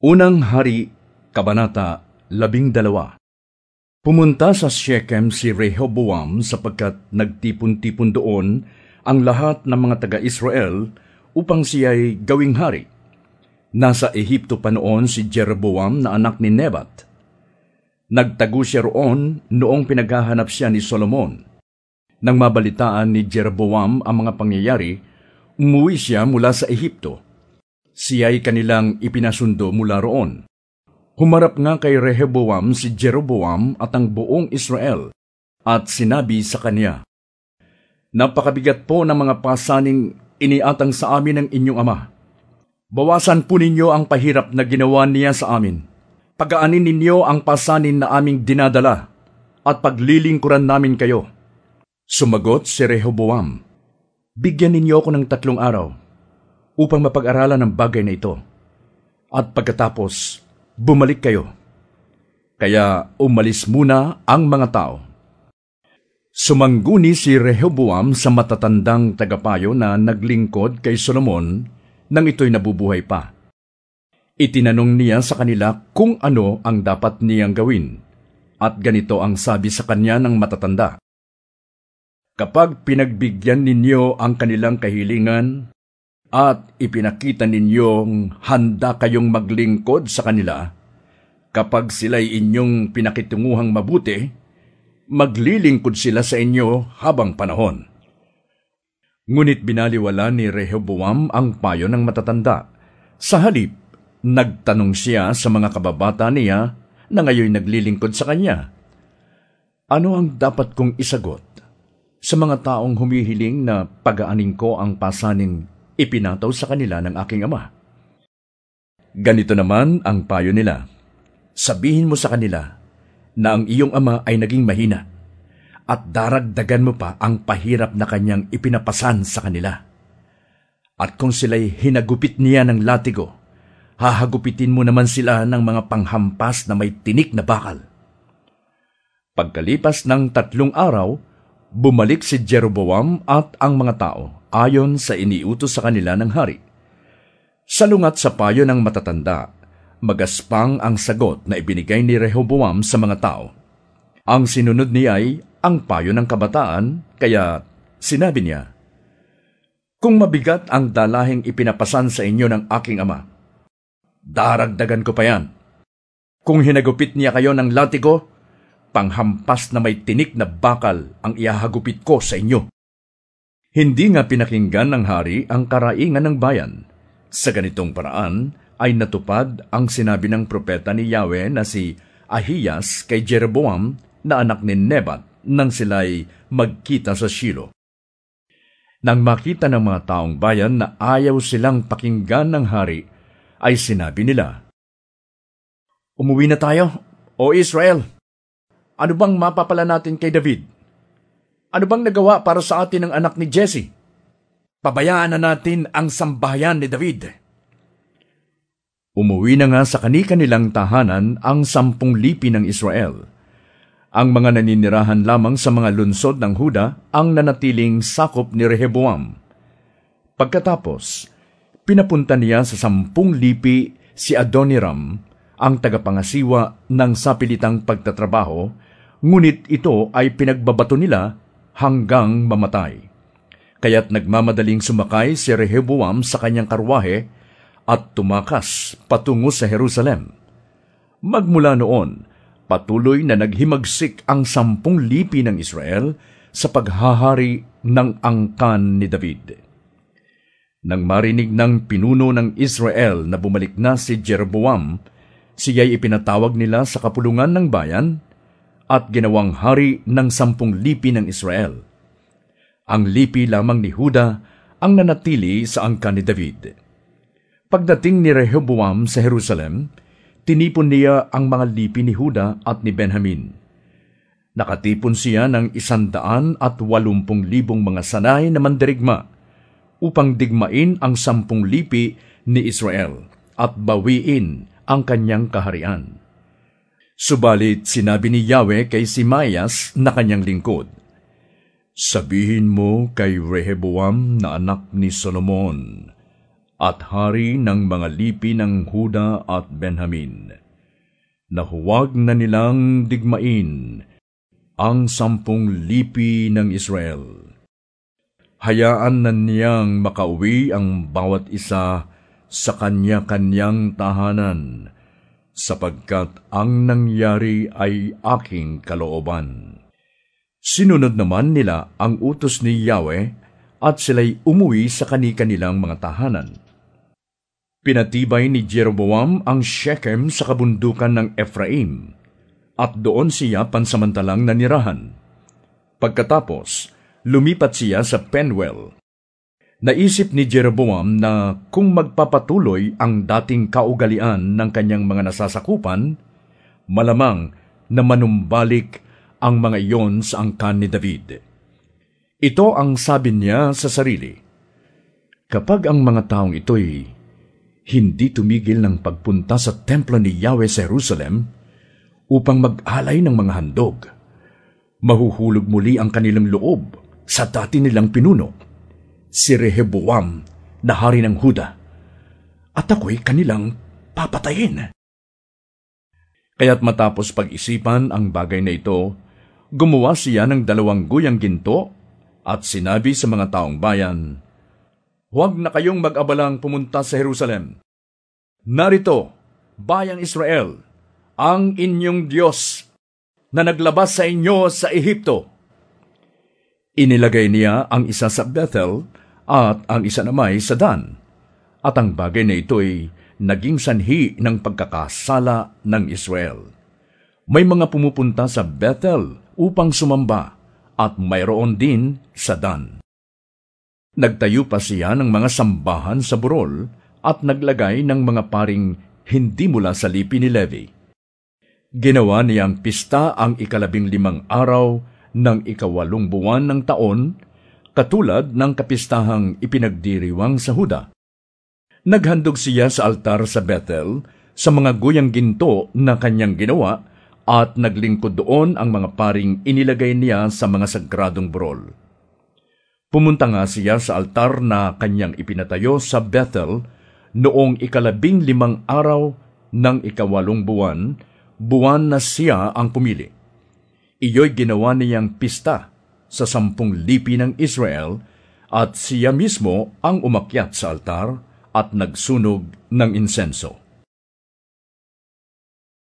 Unang Hari, Kabanata 12 Pumunta sa Shechem si Rehoboam sapagkat nagtipon-tipon doon ang lahat ng mga taga-Israel upang siya'y gawing hari. Nasa Ehipto pa noon si Jeroboam na anak ni Nebat. Nagtago siya roon noong pinaghahanap siya ni Solomon. Nang mabalitaan ni Jeroboam ang mga pangyayari, umuwi siya mula sa Ehipto siya'y kanilang ipinasundo mula roon. Humarap nga kay Rehoboam si Jeroboam at ang buong Israel, at sinabi sa kanya, Napakabigat po ng mga pasaning iniatang sa amin ng inyong ama. Bawasan po ninyo ang pahirap na ginawa niya sa amin. Pagaanin ninyo ang pasanin na aming dinadala, at paglilingkuran namin kayo. Sumagot si Rehoboam, Bigyan ninyo ako ng tatlong araw upang mapag-aralan ang bagay na ito. At pagkatapos, bumalik kayo. Kaya umalis muna ang mga tao. Sumangguni si Rehoboam sa matatandang tagapayo na naglingkod kay Solomon nang ito'y nabubuhay pa. Itinanong niya sa kanila kung ano ang dapat niyang gawin, at ganito ang sabi sa kanya ng matatanda. Kapag pinagbigyan ninyo ang kanilang kahilingan, at ipinakita ninyong handa kayong maglingkod sa kanila, kapag sila'y inyong pinakitunguhang mabuti, maglilingkod sila sa inyo habang panahon. Ngunit binaliwala ni Rehoboam ang payo ng matatanda. Sa halip, nagtanong siya sa mga kababata niya na ngayon naglilingkod sa kanya. Ano ang dapat kong isagot sa mga taong humihiling na pagaanin ko ang pasaning ipinataw sa kanila ng aking ama. Ganito naman ang payo nila. Sabihin mo sa kanila na ang iyong ama ay naging mahina at daragdagan mo pa ang pahirap na kanyang ipinapasan sa kanila. At kung sila'y hinagupit niya ng latigo, hahagupitin mo naman sila ng mga panghampas na may tinik na bakal. Pagkalipas ng tatlong araw, bumalik si Jeroboam at ang mga tao ayon sa iniutos sa kanila ng hari. Salungat sa payo ng matatanda, magaspang ang sagot na ibinigay ni Rehoboam sa mga tao. Ang sinunod niya ay ang payo ng kabataan, kaya sinabi niya, Kung mabigat ang dalahing ipinapasan sa inyo ng aking ama, daragdagan ko pa yan. Kung hinagupit niya kayo ng latigo, panghampas na may tinik na bakal ang iahagupit ko sa inyo. Hindi nga pinakinggan ng hari ang karaingan ng bayan. Sa ganitong paraan ay natupad ang sinabi ng propeta ni Yahweh na si Ahiyas kay Jeroboam na anak ni Nebat nang sila'y magkita sa Shilo. Nang makita ng mga taong bayan na ayaw silang pakinggan ng hari, ay sinabi nila, Umuwi na tayo, O Israel! Ano bang mapapala natin kay David? Ano bang nagawa para sa atin ng anak ni Jesse? Pabayaan na natin ang sambahayan ni David. Umuwi na nga sa kani-kanilang tahanan ang sampung lipi ng Israel. Ang mga naninirahan lamang sa mga lunsod ng Huda ang nanatiling sakop ni Rehoboam. Pagkatapos, pinapunta niya sa sampung lipi si Adoniram, ang tagapangasiwa ng sapilitang pagtatrabaho, ngunit ito ay pinagbabato nila hanggang mamatay. Kaya't nagmamadaling sumakay si Rehoboam sa kanyang karwahe at tumakas patungo sa Jerusalem. Magmula noon, patuloy na naghimagsik ang sampung lipi ng Israel sa paghahari ng angkan ni David. Nang marinig ng pinuno ng Israel na bumalik na si Jeroboam, siya'y ipinatawag nila sa kapulungan ng bayan at ginawang hari ng sampung lipi ng Israel. Ang lipi lamang ni Huda ang nanatili sa angka ni David. Pagdating ni Rehoboam sa Jerusalem, tinipon niya ang mga lipi ni Huda at ni Benjamin. Nakatipon siya ng isandaan at walumpung libong mga sanay na mandirigma upang digmain ang sampung lipi ni Israel at bawiin ang kanyang kaharian. Subalit sinabi ni Yahweh kay Simayas na kanyang lingkod, Sabihin mo kay Rehoboam na anak ni Solomon, at hari ng mga lipi ng Huda at Benjamin, na huwag na nilang digmain ang sampung lipi ng Israel. Hayaan na niyang makauwi ang bawat isa sa kanya-kanyang tahanan, sapagkat ang nangyari ay aking kalooban. Sinunod naman nila ang utos ni Yahweh at sila'y umuwi sa kani-kanilang mga tahanan. Pinatibay ni Jeroboam ang Shechem sa kabundukan ng Ephraim, at doon siya pansamantalang nanirahan. Pagkatapos, lumipat siya sa Penwell. Naisip ni Jeroboam na kung magpapatuloy ang dating kaugalian ng kanyang mga nasasakupan, malamang na manumbalik ang mga iyon sa angkan ni David. Ito ang sabi niya sa sarili, Kapag ang mga taong ito'y hindi tumigil ng pagpunta sa templo ni Yahweh sa Jerusalem upang mag-alay ng mga handog. Mahuhulog muli ang kanilang loob sa dati nilang pinuno, si Rehoboam na hari ng Huda, at ako'y kanilang papatayin. Kaya't matapos pag-isipan ang bagay na ito, gumawa siya ng dalawang guyang ginto at sinabi sa mga taong bayan, Huwag na kayong mag-abalang pumunta sa Jerusalem. Narito, bayang Israel, ang inyong Diyos na naglabas sa inyo sa Ehipto. Inilagay niya ang isa sa Bethel at ang isa namay sa Dan. At ang bagay na ito ay naging sanhi ng pagkakasala ng Israel. May mga pumupunta sa Bethel upang sumamba at mayroon din sa Dan. Nagtayo pa siya ng mga sambahan sa burol at naglagay ng mga paring hindi mula sa lipi ni Levi. Ginawa niyang pista ang ikalabing limang araw ng ikawalong buwan ng taon, katulad ng kapistahang ipinagdiriwang sa Huda. Naghandog siya sa altar sa Bethel sa mga guyang ginto na kanyang ginawa at naglingkod doon ang mga paring inilagay niya sa mga sagradong burol. Pumunta nga siya sa altar na kanyang ipinatayo sa Bethel noong ikalabing limang araw ng ikawalong buwan, buwan na siya ang pumili. Iyo'y ginawa niyang pista sa sampung lipi ng Israel at siya mismo ang umakyat sa altar at nagsunog ng insenso.